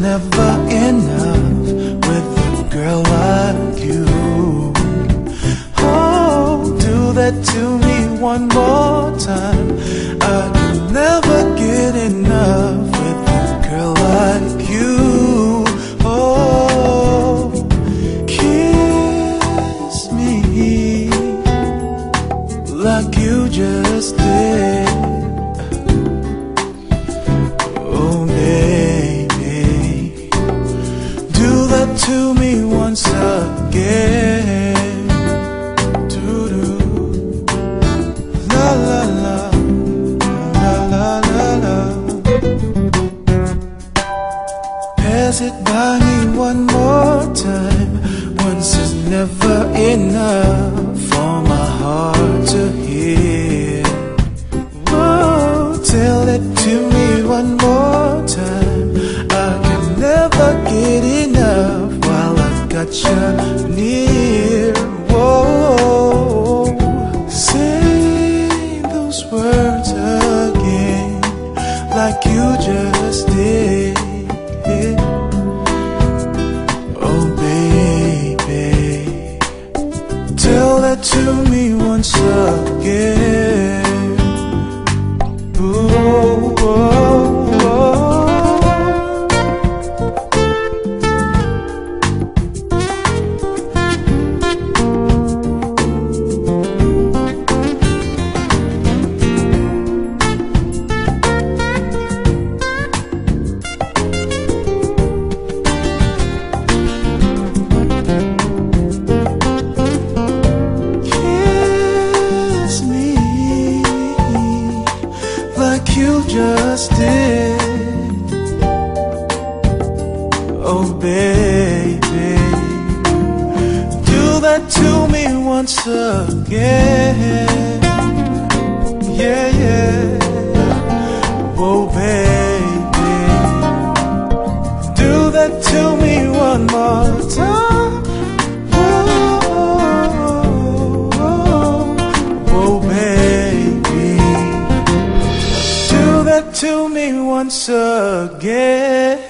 never enough with a girl like you. Oh, do that to me one more time. I can never get enough to me once again. Doo-doo. La la la, la la la la. Pass it by me one more time. Once is never enough for my heart to hear. I've got you near. Whoa, say those words again, like you just did. you just did. Oh, baby, do that to me once again. Yeah, yeah. Oh, baby, do that to me one more time. to me once again.